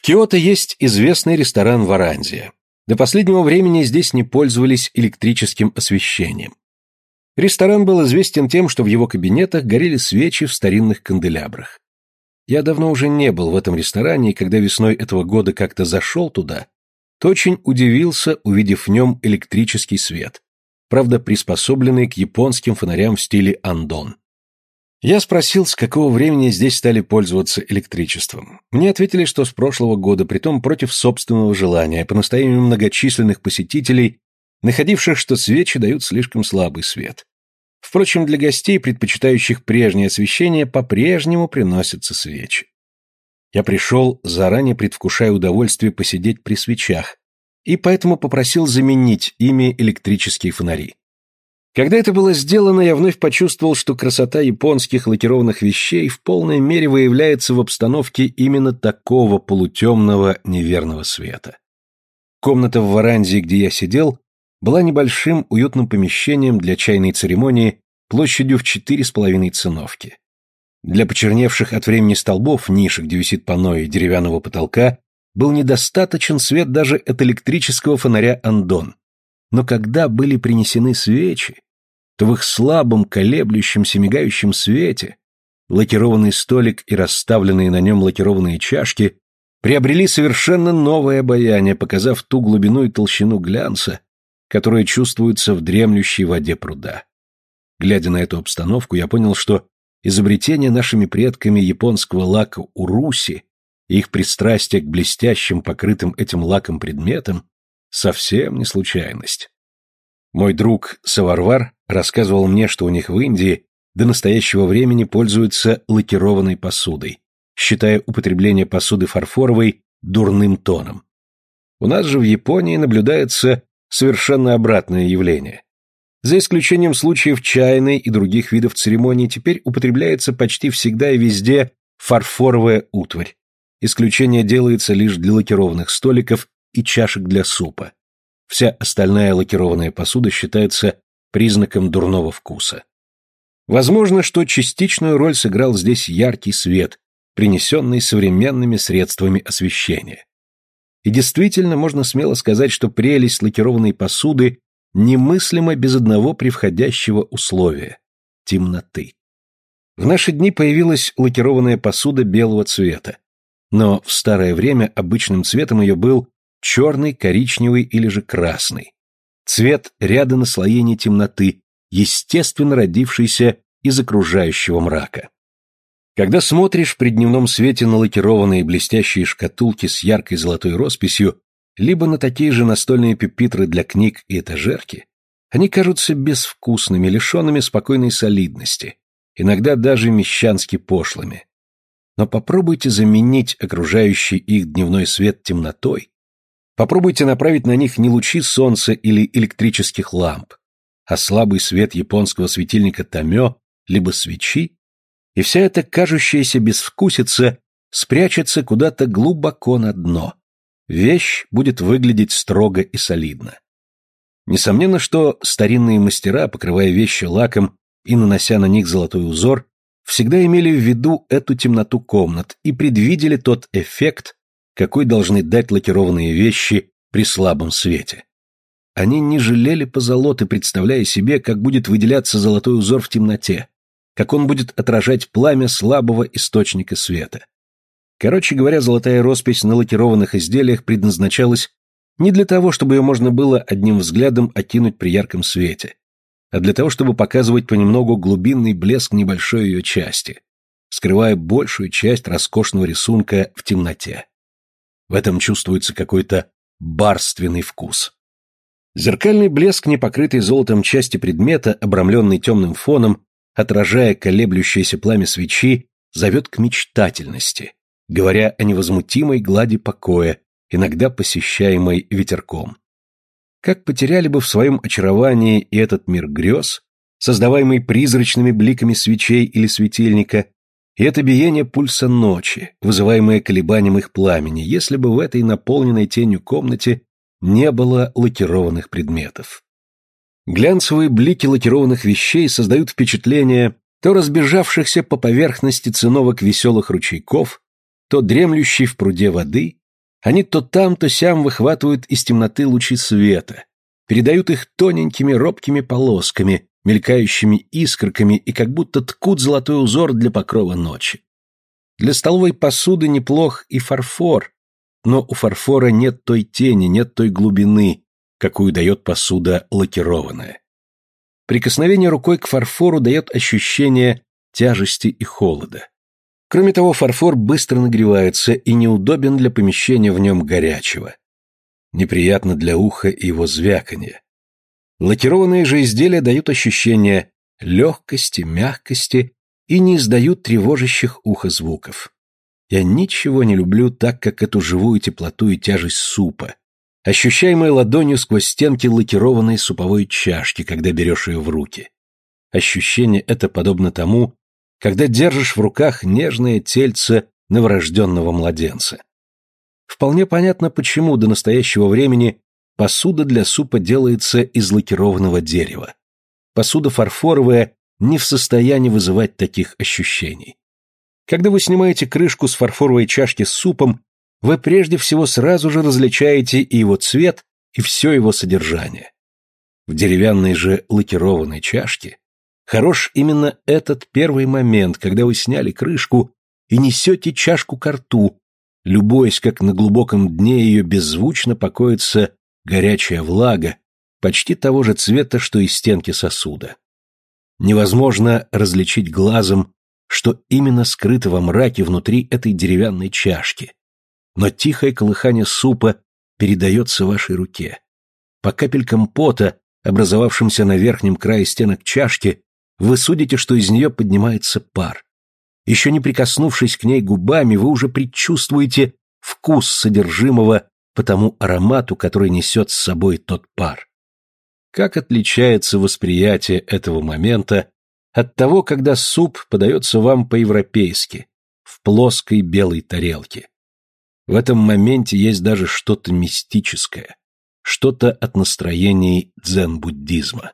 В Киото есть известный ресторан Варанзия. До последнего времени здесь не пользовались электрическим освещением. Ресторан был известен тем, что в его кабинетах горели свечи в старинных канделябрах. Я давно уже не был в этом ресторане, и когда весной этого года как-то зашел туда, то очень удивился, увидев в нем электрический свет, правда приспособленный к японским фонарям в стиле андон. Я спросил, с какого времени здесь стали пользоваться электричеством. Мне ответили, что с прошлого года, притом против собственного желания, по настоянию многочисленных посетителей, находивших, что свечи дают слишком слабый свет. Впрочем, для гостей, предпочитающих прежнее освещение, по-прежнему приносятся свечи. Я пришел, заранее предвкушая удовольствие посидеть при свечах, и поэтому попросил заменить ими электрические фонари. Когда это было сделано, я вновь почувствовал, что красота японских лакированных вещей в полной мере выявляется в обстановке именно такого полутемного неверного света. Комната в Варанзе, где я сидел, была небольшим уютным помещением для чайной церемонии площадью в четыре с половиной циновки. Для почерневших от времени столбов, нишек, где висит панно и деревянного потолка, был недостаточен свет даже от электрического фонаря «Андон». Но когда были принесены свечи, то в их слабом, колеблющемся, мигающем свете лакированный столик и расставленные на нем лакированные чашки приобрели совершенно новое обаяние, показав ту глубину и толщину глянца, которая чувствуется в дремлющей воде пруда. Глядя на эту обстановку, я понял, что изобретение нашими предками японского лака уруси и их пристрастие к блестящим, покрытым этим лаком предметам совсем не случайность. Мой друг Саварвар рассказывал мне, что у них в Индии до настоящего времени пользуются лакированной посудой, считая употребление посуды фарфоровой дурным тоном. У нас же в Японии наблюдается совершенно обратное явление. За исключением случаев чайной и других видов церемоний теперь употребляется почти всегда и везде фарфоровая утварь. Исключение делается лишь для лакированных столиков и чашек для супа. Вся остальная лакированная посуда считается признаком дурного вкуса. Возможно, что частичную роль сыграл здесь яркий свет, принесенный современными средствами освещения. И действительно, можно смело сказать, что прелесть лакированной посуды немыслима без одного превходящего условия – темноты. В наши дни появилась лакированная посуда белого цвета, но в старое время обычным цветом ее был черный, коричневый или же красный. Цвет ряда наслоений темноты, естественно родившийся из окружающего мрака. Когда смотришь при дневном свете на лакированные блестящие шкатулки с яркой золотой росписью, либо на такие же настольные пепитры для книг и этажерки, они кажутся безвкусными, лишенными спокойной солидности, иногда даже мещански пошлыми. Но попробуйте заменить окружающий их дневной свет темнотой, попробуйте направить на них не лучи солнца или электрических ламп, а слабый свет японского светильника томё, либо свечи, и вся эта кажущаяся безвкусица спрячется куда-то глубоко на дно. Вещь будет выглядеть строго и солидно. Несомненно, что старинные мастера, покрывая вещи лаком и нанося на них золотой узор, всегда имели в виду эту темноту комнат и предвидели тот эффект, какой должны дать лакированные вещи при слабом свете. Они не жалели позолоты, представляя себе, как будет выделяться золотой узор в темноте, как он будет отражать пламя слабого источника света. Короче говоря, золотая роспись на лакированных изделиях предназначалась не для того, чтобы ее можно было одним взглядом окинуть при ярком свете, а для того, чтобы показывать понемногу глубинный блеск небольшой ее части, скрывая большую часть роскошного рисунка в темноте. В этом чувствуется какой-то барственный вкус. Зеркальный блеск непокрытой золотом части предмета, обрамленный темным фоном, отражая колеблющееся пламя свечи, зовет к мечтательности, говоря о невозмутимой глади покоя, иногда посещаемой ветерком. Как потеряли бы в своем очаровании и этот мир грез, создаваемый призрачными бликами свечей или светильника, и это биение пульса ночи, вызываемое колебанием их пламени, если бы в этой наполненной тенью комнате не было лакированных предметов. Глянцевые блики лакированных вещей создают впечатление то разбежавшихся по поверхности циновок веселых ручейков, то дремлющей в пруде воды, Они то там, то сям выхватывают из темноты лучи света, передают их тоненькими робкими полосками, мелькающими искорками и как будто ткут золотой узор для покрова ночи. Для столовой посуды неплох и фарфор, но у фарфора нет той тени, нет той глубины, какую дает посуда лакированная. Прикосновение рукой к фарфору дает ощущение тяжести и холода. Кроме того, фарфор быстро нагревается и неудобен для помещения в нем горячего. Неприятно для уха и его звяканье. Лакированные же изделия дают ощущение легкости, мягкости и не издают тревожащих ухо звуков. Я ничего не люблю так, как эту живую теплоту и тяжесть супа, ощущаемая ладонью сквозь стенки лакированной суповой чашки, когда берешь ее в руки. Ощущение это подобно тому, когда держишь в руках нежное тельце новорожденного младенца. Вполне понятно, почему до настоящего времени посуда для супа делается из лакированного дерева. Посуда фарфоровая не в состоянии вызывать таких ощущений. Когда вы снимаете крышку с фарфоровой чашки с супом, вы прежде всего сразу же различаете и его цвет, и все его содержание. В деревянной же лакированной чашке Хорош именно этот первый момент, когда вы сняли крышку и несете чашку ко рту, любуясь, как на глубоком дне ее беззвучно покоится горячая влага, почти того же цвета, что и стенки сосуда. Невозможно различить глазом, что именно скрыто во мраке внутри этой деревянной чашки. Но тихое колыхание супа передается вашей руке. По капелькам пота, образовавшимся на верхнем крае стенок чашки, вы судите, что из нее поднимается пар. Еще не прикоснувшись к ней губами, вы уже предчувствуете вкус содержимого по тому аромату, который несет с собой тот пар. Как отличается восприятие этого момента от того, когда суп подается вам по-европейски, в плоской белой тарелке. В этом моменте есть даже что-то мистическое, что-то от настроений дзен-буддизма.